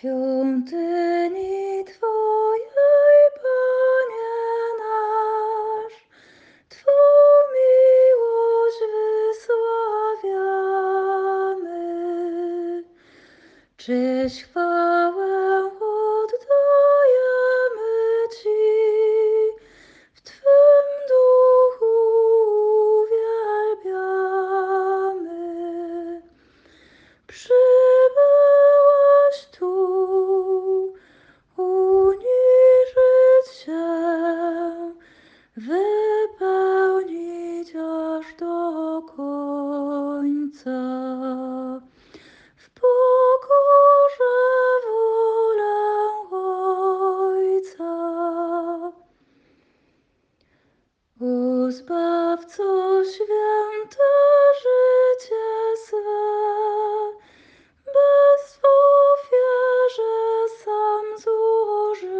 świątyni Twojej, Panie nasz, Twą miłość wysławiamy. Czyś chwałę aż do końca. W pokorze wolę Ojca. O Zbawco święte życie swe, bez ofierze sam złożyłeś.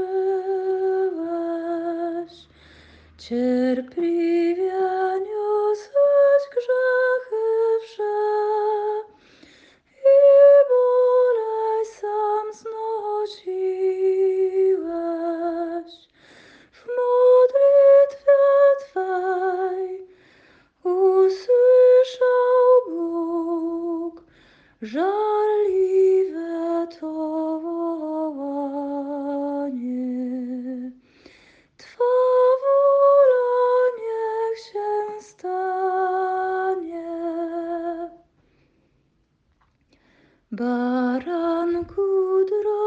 Cierpliwie żarliwe to wołanie. Twa wola niech się stanie. Baranku drogie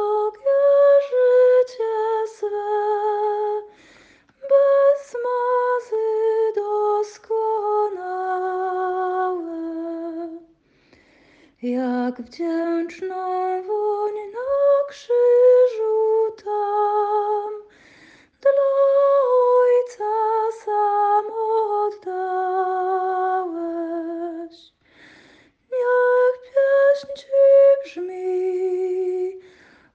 jak wdzięczną woń na krzyżu tam dla Ojca sam oddałeś. Niech pieśń Ci brzmi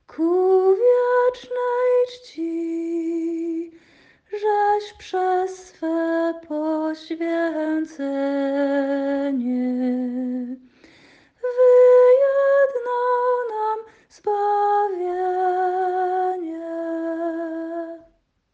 ku wiecznej czci, żeś przez swe poświęcenie